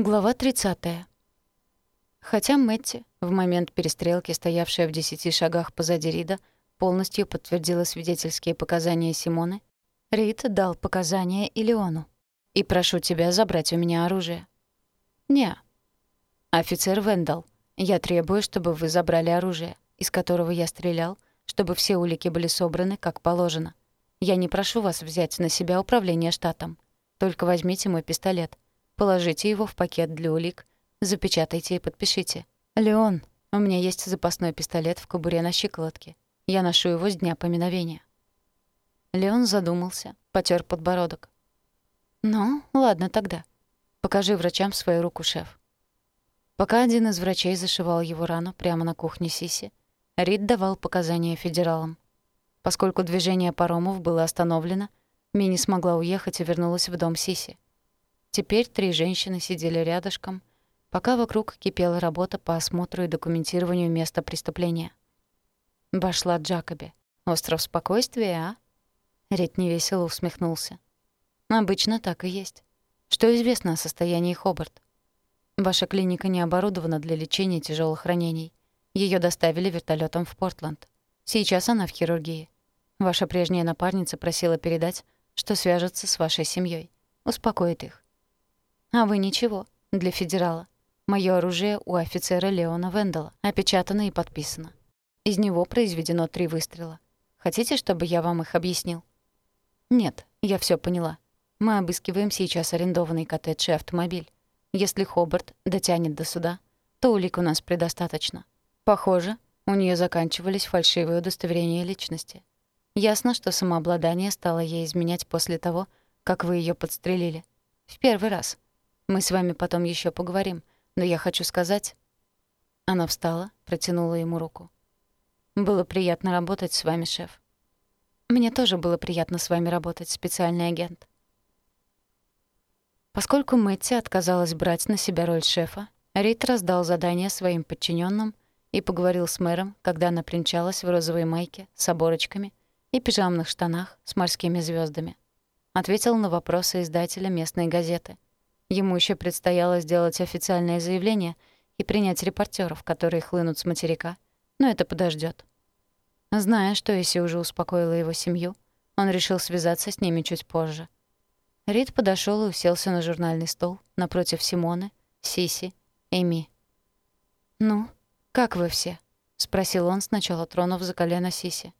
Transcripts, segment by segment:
Глава 30. Хотя Мэтти, в момент перестрелки, стоявшая в десяти шагах позади Рида, полностью подтвердила свидетельские показания Симоны, Рид дал показания и Леону. «И прошу тебя забрать у меня оружие». «Не». «Офицер Вендал, я требую, чтобы вы забрали оружие, из которого я стрелял, чтобы все улики были собраны, как положено. Я не прошу вас взять на себя управление штатом. Только возьмите мой пистолет» Положите его в пакет для улик, запечатайте и подпишите. «Леон, у меня есть запасной пистолет в кобуре на щиколотке. Я ношу его с дня поминовения». Леон задумался, потер подбородок. «Ну, ладно тогда. Покажи врачам свою руку, шеф». Пока один из врачей зашивал его рану прямо на кухне Сиси, Рид давал показания федералам. Поскольку движение паромов было остановлено, Мини смогла уехать и вернулась в дом Сиси. Теперь три женщины сидели рядышком, пока вокруг кипела работа по осмотру и документированию места преступления. Башла Джакоби. «Остров спокойствия, а?» Ред невесело усмехнулся. «Обычно так и есть. Что известно о состоянии Хобарт? Ваша клиника не оборудована для лечения тяжелых ранений. Ее доставили вертолетом в Портленд. Сейчас она в хирургии. Ваша прежняя напарница просила передать, что свяжется с вашей семьей, успокоит их. А вы ничего, для федерала. Моё оружие у офицера Леона Вендела, опечатано и подписано. Из него произведено три выстрела. Хотите, чтобы я вам их объяснил? Нет, я всё поняла. Мы обыскиваем сейчас арендованный коттедж и автомобиль. Если Хобарт дотянет до суда, то улик у нас предостаточно. Похоже, у неё заканчивались фальшивые удостоверения личности. Ясно, что самообладание стало ей изменять после того, как вы её подстрелили. В первый раз — мы с вами потом еще поговорим, но я хочу сказать...» Она встала, протянула ему руку. «Было приятно работать с вами, шеф». «Мне тоже было приятно с вами работать, специальный агент». Поскольку Мэтти отказалась брать на себя роль шефа, Рид раздал задание своим подчиненным и поговорил с мэром, когда она примчалась в розовой майке с оборочками и пижамных штанах с морскими звездами. Ответил на вопросы издателя местной газеты — Ему еще предстояло сделать официальное заявление и принять репортеров, которые хлынут с материка, но это подождет. Зная, что Эсси уже успокоила его семью, он решил связаться с ними чуть позже. Рид подошел и уселся на журнальный стол напротив Симоны, Сиси, Эми. «Ну, как вы все?» — спросил он, сначала тронув за колено Сиси.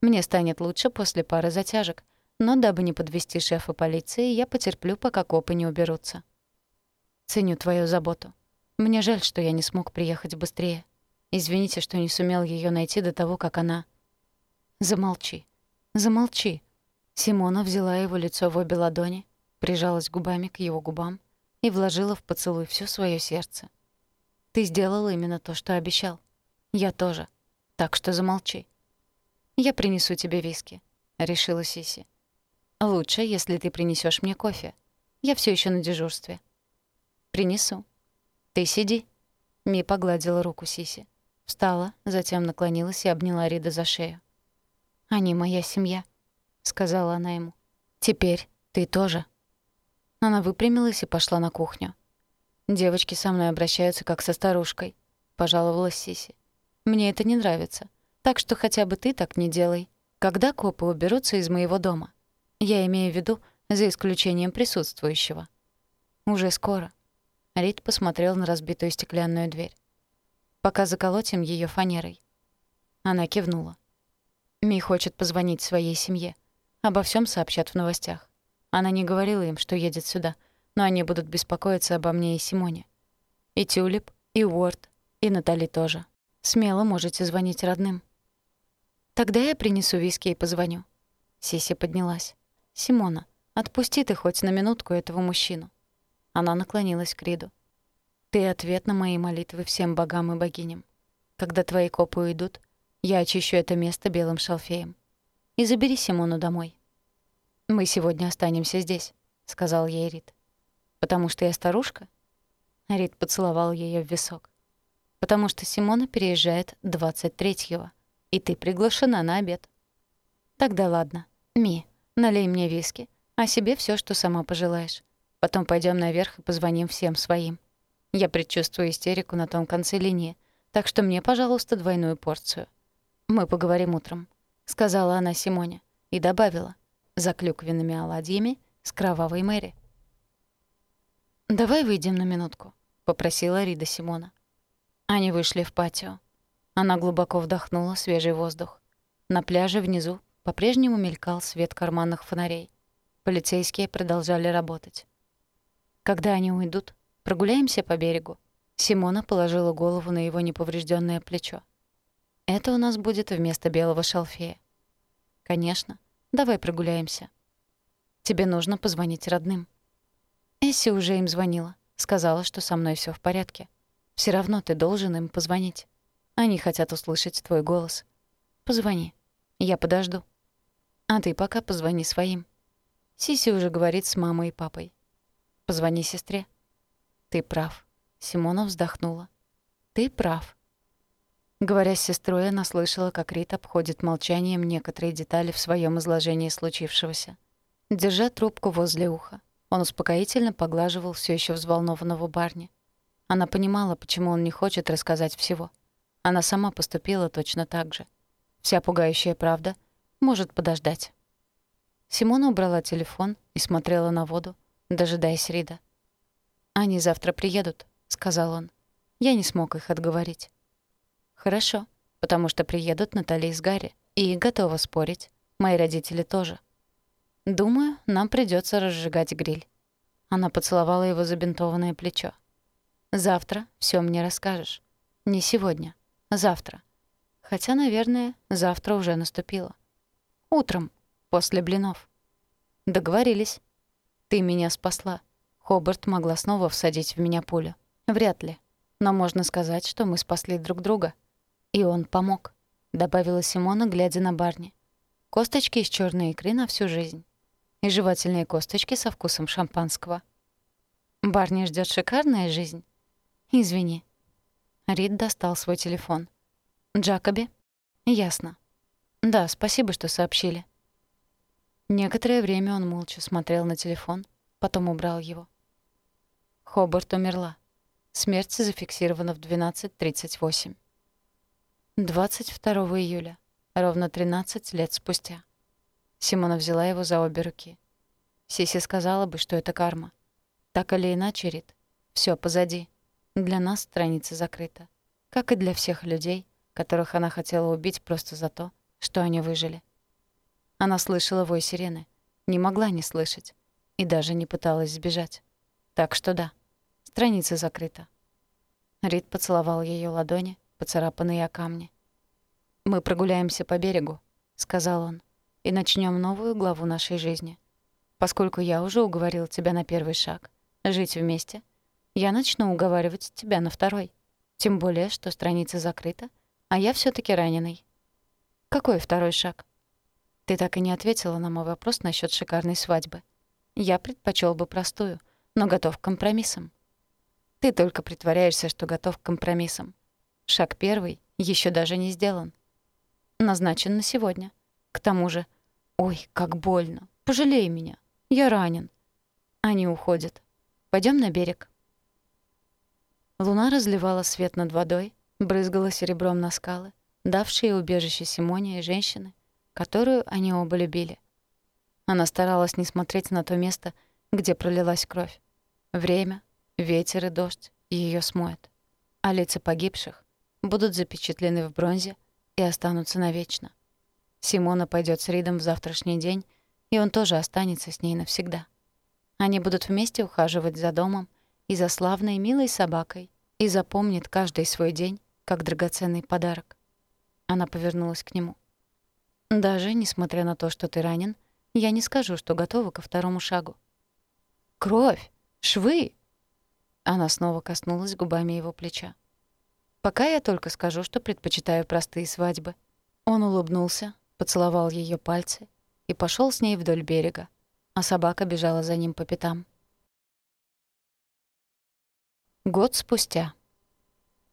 «Мне станет лучше после пары затяжек, но дабы не подвести шефа полиции, я потерплю, пока копы не уберутся. Ценю твою заботу. Мне жаль, что я не смог приехать быстрее. Извините, что не сумел ее найти до того, как она... Замолчи. Замолчи. Симона взяла его лицо в обе ладони, прижалась губами к его губам и вложила в поцелуй все свое сердце. Ты сделал именно то, что обещал. Я тоже. Так что замолчи. Я принесу тебе виски, решила Сиси. Лучше, если ты принесешь мне кофе. Я все еще на дежурстве. Принесу. Ты сиди. Ми погладила руку Сиси. Встала, затем наклонилась и обняла Рида за шею. «Они моя семья», — сказала она ему. «Теперь ты тоже». Она выпрямилась и пошла на кухню. «Девочки со мной обращаются как со старушкой», — пожаловалась Сиси. «Мне это не нравится. Так что хотя бы ты так не делай. Когда копы уберутся из моего дома?» Я имею в виду, за исключением присутствующего. Уже скоро. Рид посмотрел на разбитую стеклянную дверь. Пока заколотим ее фанерой. Она кивнула. Ми хочет позвонить своей семье. Обо всем сообщат в новостях. Она не говорила им, что едет сюда, но они будут беспокоиться обо мне и Симоне. И Тюлип, и Уорд, и Натали тоже. Смело можете звонить родным. Тогда я принесу виски и позвоню. Сиси поднялась. «Симона, отпусти ты хоть на минутку этого мужчину». Она наклонилась к Риду. «Ты ответ на мои молитвы всем богам и богиням. Когда твои копы уйдут, я очищу это место белым шалфеем. И забери Симону домой». «Мы сегодня останемся здесь», — сказал ей Рид. «Потому что я старушка?» Рид поцеловал ее в висок. «Потому что Симона переезжает 23-го, и ты приглашена на обед». «Тогда ладно. Ми, Налей мне виски, а себе все, что сама пожелаешь. Потом пойдем наверх и позвоним всем своим. Я предчувствую истерику на том конце линии, так что мне, пожалуйста, двойную порцию. Мы поговорим утром», — сказала она Симоне и добавила, за клюквенными оладьями с кровавой Мэри. «Давай выйдем на минутку», — попросила Рида Симона. Они вышли в патио. Она глубоко вдохнула свежий воздух. На пляже внизу по-прежнему мелькал свет карманных фонарей. Полицейские продолжали работать. Когда они уйдут, прогуляемся по берегу. Симона положила голову на его неповрежденное плечо. Это у нас будет вместо белого шалфея. Конечно. Давай прогуляемся. Тебе нужно позвонить родным. Эсси уже им звонила. Сказала, что со мной все в порядке. Все равно ты должен им позвонить. Они хотят услышать твой голос. Позвони. Я подожду. А ты пока позвони своим. Сиси уже говорит с мамой и папой. Позвони сестре. Ты прав. Симона вздохнула. Ты прав. Говоря с сестрой, она слышала, как Рит обходит молчанием некоторые детали в своем изложении случившегося. Держа трубку возле уха, он успокоительно поглаживал все еще взволнованного барни. Она понимала, почему он не хочет рассказать всего. Она сама поступила точно так же. Вся пугающая правда может подождать. Симона убрала телефон и смотрела на воду, дожидаясь Рида. «Они завтра приедут», — сказал он. Я не смог их отговорить. «Хорошо, потому что приедут Натали с Гарри, и готова спорить. Мои родители тоже. Думаю, нам придется разжигать гриль». Она поцеловала его забинтованное плечо. «Завтра все мне расскажешь. Не сегодня, завтра. Хотя, наверное, завтра уже наступило. Утром, после блинов. Договорились. Ты меня спасла. Хобарт могла снова всадить в меня пулю. Вряд ли. Но можно сказать, что мы спасли друг друга. И он помог, добавила Симона, глядя на Барни. Косточки из черной икры на всю жизнь. И жевательные косточки со вкусом шампанского. Барни ждет шикарная жизнь. Извини. Рид достал свой телефон. Джакоби? Ясно. Да, спасибо, что сообщили. Некоторое время он молча смотрел на телефон, потом убрал его. Хобарт умерла. Смерть зафиксирована в 12.38. 22 июля, ровно 13 лет спустя. Симона взяла его за обе руки. Сиси сказала бы, что это карма. Так или иначе, Рит, всё позади. Для нас страница закрыта. Как и для всех людей, которых она хотела убить просто за то, что они выжили. Она слышала вой сирены, не могла не слышать и даже не пыталась сбежать. Так что да, страница закрыта. Рид поцеловал ее ладони, поцарапанные о камни. «Мы прогуляемся по берегу», — сказал он, — «и начнем новую главу нашей жизни. Поскольку я уже уговорил тебя на первый шаг — жить вместе, я начну уговаривать тебя на второй. Тем более, что страница закрыта — а я все таки раненый. Какой второй шаг? Ты так и не ответила на мой вопрос насчет шикарной свадьбы. Я предпочел бы простую, но готов к компромиссам. Ты только притворяешься, что готов к компромиссам. Шаг первый еще даже не сделан. Назначен на сегодня. К тому же, ой, как больно. Пожалей меня. Я ранен. Они уходят. Пойдем на берег. Луна разливала свет над водой, брызгала серебром на скалы, давшие убежище Симоне и женщины, которую они оба любили. Она старалась не смотреть на то место, где пролилась кровь. Время, ветер и дождь ее смоют, а лица погибших будут запечатлены в бронзе и останутся навечно. Симона пойдет с Ридом в завтрашний день, и он тоже останется с ней навсегда. Они будут вместе ухаживать за домом и за славной милой собакой и запомнит каждый свой день как драгоценный подарок. Она повернулась к нему. «Даже несмотря на то, что ты ранен, я не скажу, что готова ко второму шагу». «Кровь! Швы!» Она снова коснулась губами его плеча. «Пока я только скажу, что предпочитаю простые свадьбы». Он улыбнулся, поцеловал ее пальцы и пошел с ней вдоль берега, а собака бежала за ним по пятам. Год спустя.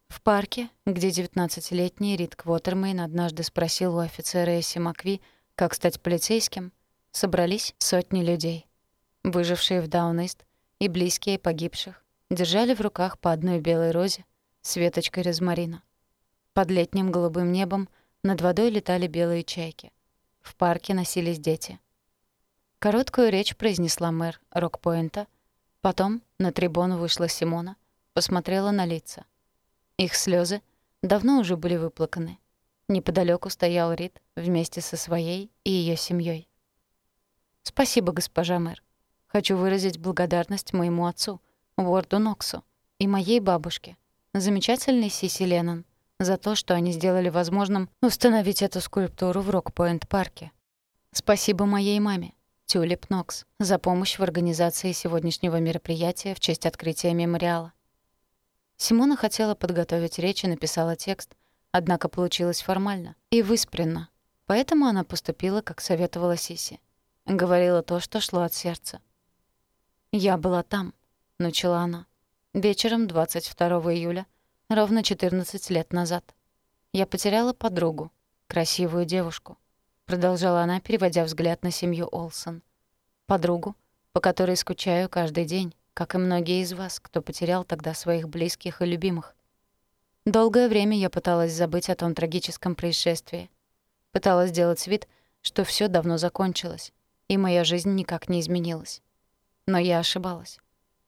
В парке, где 19-летний Рид Квотермейн однажды спросил у офицера Эсси Макви, как стать полицейским, собрались сотни людей. Выжившие в Даунист и близкие погибших держали в руках по одной белой розе с веточкой розмарина. Под летним голубым небом над водой летали белые чайки. В парке носились дети. Короткую речь произнесла мэр Рокпоинта. Потом на трибуну вышла Симона, посмотрела на лица. Их слезы давно уже были выплаканы. Неподалеку стоял Рид вместе со своей и ее семьей. «Спасибо, госпожа мэр. Хочу выразить благодарность моему отцу, Уорду Ноксу, и моей бабушке, замечательной Сиси Леннон, за то, что они сделали возможным установить эту скульптуру в Рокпоинт-парке. Спасибо моей маме, Тюлип Нокс, за помощь в организации сегодняшнего мероприятия в честь открытия мемориала. Симона хотела подготовить речь и написала текст, однако получилось формально и выспренно, поэтому она поступила, как советовала Сиси. Говорила то, что шло от сердца. «Я была там», — начала она, вечером 22 июля — Ровно 14 лет назад. Я потеряла подругу, красивую девушку. Продолжала она, переводя взгляд на семью Олсон. Подругу, по которой скучаю каждый день, как и многие из вас, кто потерял тогда своих близких и любимых. Долгое время я пыталась забыть о том трагическом происшествии. Пыталась сделать вид, что все давно закончилось, и моя жизнь никак не изменилась. Но я ошибалась.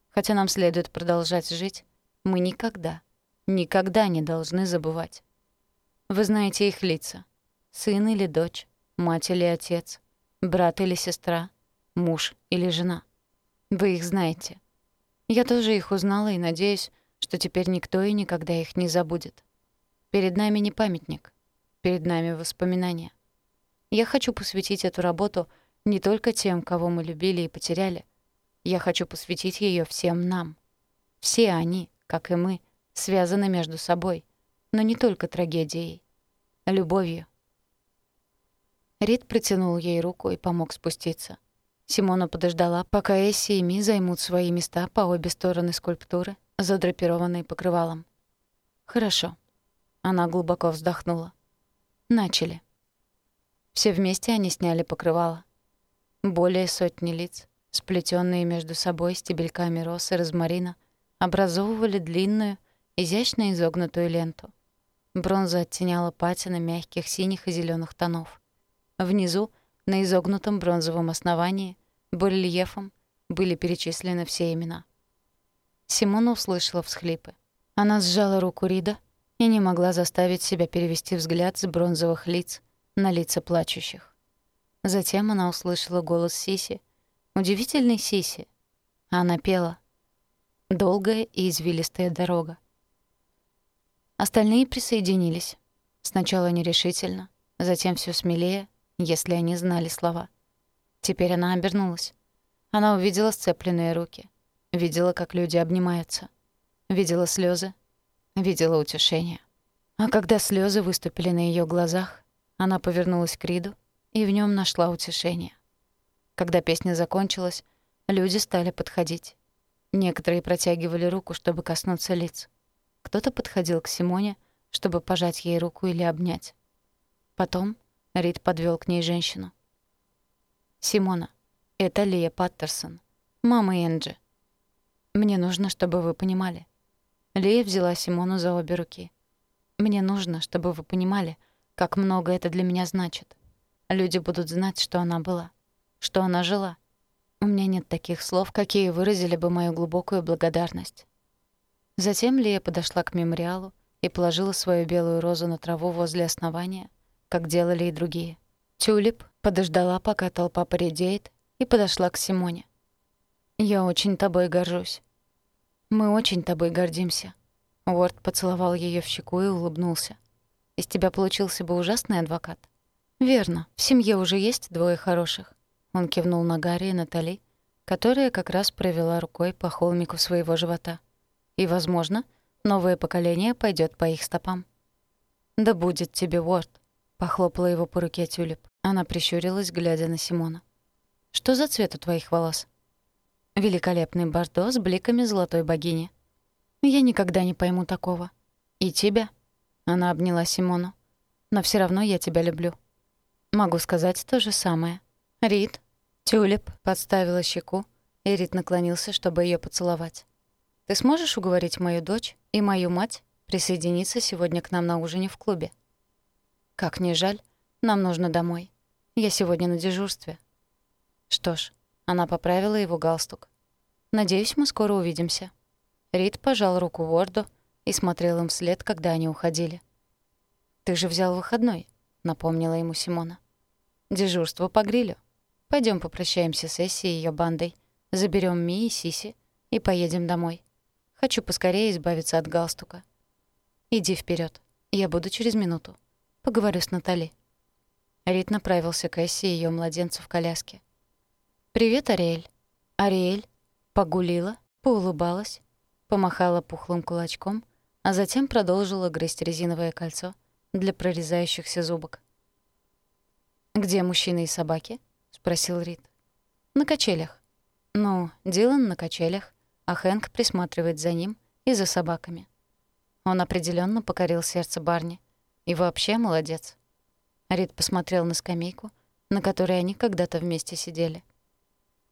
Хотя нам следует продолжать жить, мы никогда, никогда не должны забывать. Вы знаете их лица. Сын или дочь, мать или отец, брат или сестра, муж или жена. Вы их знаете. Я тоже их узнала и надеюсь, что теперь никто и никогда их не забудет. Перед нами не памятник, перед нами воспоминания. Я хочу посвятить эту работу не только тем, кого мы любили и потеряли. Я хочу посвятить ее всем нам. Все они, как и мы, — связаны между собой, но не только трагедией, любовью. Рид протянул ей руку и помог спуститься. Симона подождала, пока Эсси и Ми займут свои места по обе стороны скульптуры, задрапированной покрывалом. «Хорошо». Она глубоко вздохнула. «Начали». Все вместе они сняли покрывало. Более сотни лиц, сплетенные между собой стебельками роз и розмарина, образовывали длинную, изящно изогнутую ленту. Бронза оттеняла патины мягких синих и зеленых тонов. Внизу, на изогнутом бронзовом основании, барельефом были перечислены все имена. Симона услышала всхлипы. Она сжала руку Рида и не могла заставить себя перевести взгляд с бронзовых лиц на лица плачущих. Затем она услышала голос Сиси, удивительный Сиси. Она пела. Долгая и извилистая дорога. Остальные присоединились. Сначала нерешительно, затем все смелее, если они знали слова. Теперь она обернулась. Она увидела сцепленные руки. Видела, как люди обнимаются. Видела слезы. Видела утешение. А когда слезы выступили на ее глазах, она повернулась к Риду и в нем нашла утешение. Когда песня закончилась, люди стали подходить. Некоторые протягивали руку, чтобы коснуться лиц. Кто-то подходил к Симоне, чтобы пожать ей руку или обнять. Потом Рид подвел к ней женщину. «Симона, это Лия Паттерсон, мама Энджи. Мне нужно, чтобы вы понимали». Лия взяла Симону за обе руки. «Мне нужно, чтобы вы понимали, как много это для меня значит. Люди будут знать, что она была, что она жила. У меня нет таких слов, какие выразили бы мою глубокую благодарность. Затем Лия подошла к мемориалу и положила свою белую розу на траву возле основания, как делали и другие. Тюлип подождала, пока толпа поредеет, и подошла к Симоне. «Я очень тобой горжусь». «Мы очень тобой гордимся». Уорд поцеловал ее в щеку и улыбнулся. «Из тебя получился бы ужасный адвокат». «Верно. В семье уже есть двое хороших». Он кивнул на Гарри и Натали, которая как раз провела рукой по холмику своего живота. И, возможно, новое поколение пойдет по их стопам. «Да будет тебе, Уорд», — похлопала его по руке Тюлип. Она прищурилась, глядя на Симона. «Что за цвет у твоих волос?» «Великолепный бордо с бликами золотой богини». «Я никогда не пойму такого». «И тебя?» — она обняла Симону. «Но все равно я тебя люблю». «Могу сказать то же самое». «Рид?» Тюлип подставила щеку и Рит наклонился, чтобы ее поцеловать. «Ты сможешь уговорить мою дочь и мою мать присоединиться сегодня к нам на ужине в клубе?» «Как не жаль, нам нужно домой. Я сегодня на дежурстве». Что ж, она поправила его галстук. «Надеюсь, мы скоро увидимся». Рид пожал руку Уорду и смотрел им вслед, когда они уходили. «Ты же взял выходной», — напомнила ему Симона. «Дежурство по грилю. Пойдем попрощаемся с Эсси и ее бандой, заберем Ми и Сиси и поедем домой. Хочу поскорее избавиться от галстука. Иди вперед. Я буду через минуту. Поговорю с Натали». Рид направился к Эсси и ее младенцу в коляске. «Привет, Ариэль». Ариэль погулила, поулыбалась, помахала пухлым кулачком, а затем продолжила грызть резиновое кольцо для прорезающихся зубок. «Где мужчины и собаки?» — спросил Рид. «На качелях». «Ну, Дилан на качелях, а Хэнк присматривает за ним и за собаками». Он определенно покорил сердце Барни. И вообще молодец. Рид посмотрел на скамейку, на которой они когда-то вместе сидели.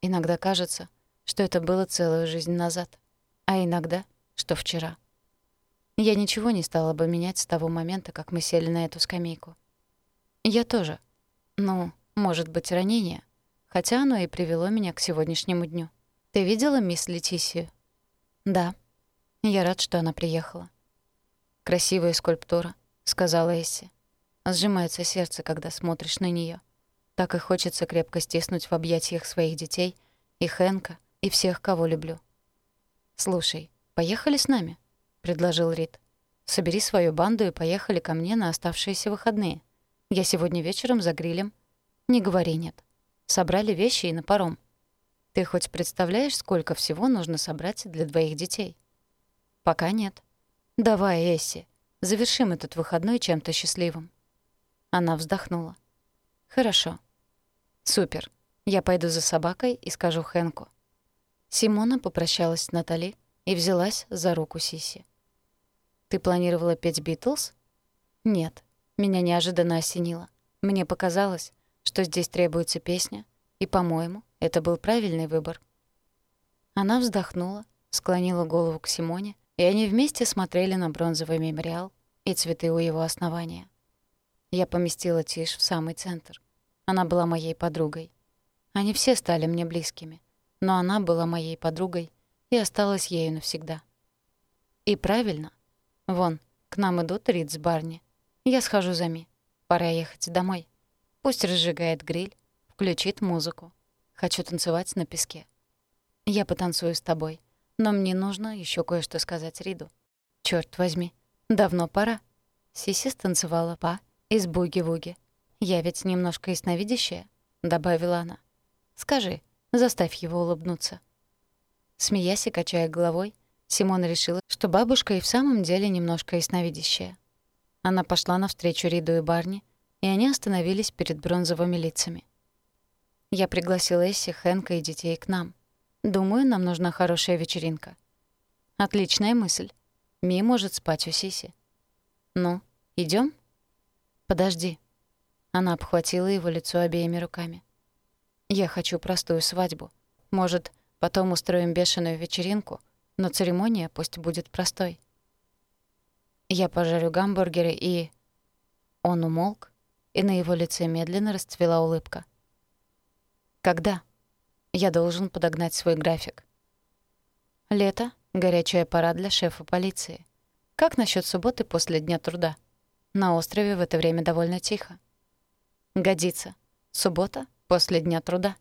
Иногда кажется, что это было целую жизнь назад, а иногда, что вчера. Я ничего не стала бы менять с того момента, как мы сели на эту скамейку. Я тоже. Ну, может быть, ранение. Хотя оно и привело меня к сегодняшнему дню. Ты видела мисс Летисию? Да. Я рад, что она приехала. Красивая скульптура, сказала Эсси. Сжимается сердце, когда смотришь на нее. Так и хочется крепко стиснуть в объятиях своих детей и Хэнка, и всех, кого люблю. Слушай, поехали с нами предложил Рид. «Собери свою банду и поехали ко мне на оставшиеся выходные. Я сегодня вечером за грилем». «Не говори нет. Собрали вещи и на паром. Ты хоть представляешь, сколько всего нужно собрать для двоих детей?» «Пока нет». «Давай, Эсси, завершим этот выходной чем-то счастливым». Она вздохнула. «Хорошо. Супер. Я пойду за собакой и скажу Хэнку». Симона попрощалась с Натали и взялась за руку Сиси. «Ты планировала петь «Битлз»?» «Нет». Меня неожиданно осенило. Мне показалось, что здесь требуется песня, и, по-моему, это был правильный выбор. Она вздохнула, склонила голову к Симоне, и они вместе смотрели на бронзовый мемориал и цветы у его основания. Я поместила Тиш в самый центр. Она была моей подругой. Они все стали мне близкими, но она была моей подругой и осталась ею навсегда. И правильно, Вон, к нам идут Рид с Барни. Я схожу за Ми. Пора ехать домой. Пусть разжигает гриль, включит музыку. Хочу танцевать на песке. Я потанцую с тобой, но мне нужно еще кое-что сказать Риду. Черт возьми, давно пора. Сиси станцевала па из буги-вуги. Я ведь немножко ясновидящая, добавила она. Скажи, заставь его улыбнуться. Смеясь и качая головой, Симона решила, что бабушка и в самом деле немножко ясновидящая. Она пошла навстречу Риду и Барни, и они остановились перед бронзовыми лицами. Я пригласила Эсси, Хэнка и детей к нам. Думаю, нам нужна хорошая вечеринка. Отличная мысль. Ми может спать у Сиси. Ну, идем? Подожди. Она обхватила его лицо обеими руками. Я хочу простую свадьбу. Может, потом устроим бешеную вечеринку — но церемония пусть будет простой. Я пожарю гамбургеры и... Он умолк, и на его лице медленно расцвела улыбка. Когда? Я должен подогнать свой график. Лето — горячая пора для шефа полиции. Как насчет субботы после дня труда? На острове в это время довольно тихо. Годится. Суббота после дня труда.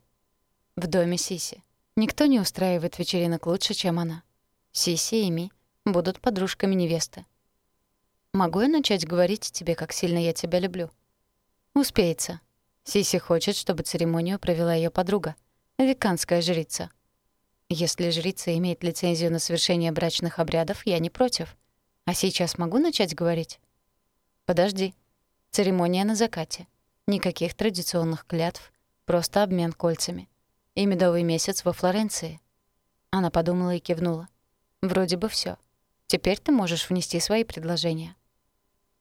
В доме Сиси. Никто не устраивает вечеринок лучше, чем она. Сиси и Ми будут подружками невесты. Могу я начать говорить тебе, как сильно я тебя люблю? Успеется. Сиси хочет, чтобы церемонию провела ее подруга, веканская жрица. Если жрица имеет лицензию на совершение брачных обрядов, я не против. А сейчас могу начать говорить? Подожди. Церемония на закате. Никаких традиционных клятв, просто обмен кольцами. И медовый месяц во Флоренции. Она подумала и кивнула. Вроде бы все. Теперь ты можешь внести свои предложения.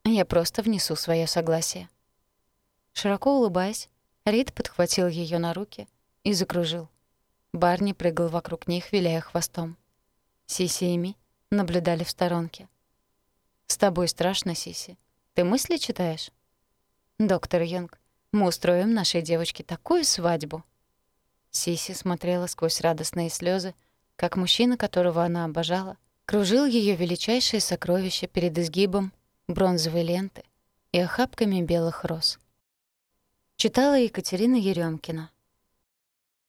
Я просто внесу свое согласие. Широко улыбаясь, Рид подхватил ее на руки и закружил. Барни прыгал вокруг них, виляя хвостом. Сиси и Ми наблюдали в сторонке. «С тобой страшно, Сиси. Ты мысли читаешь?» «Доктор Йонг, мы устроим нашей девочке такую свадьбу!» Сиси смотрела сквозь радостные слезы, как мужчина, которого она обожала, кружил ее величайшее сокровище перед изгибом бронзовой ленты и охапками белых роз. Читала Екатерина Еремкина.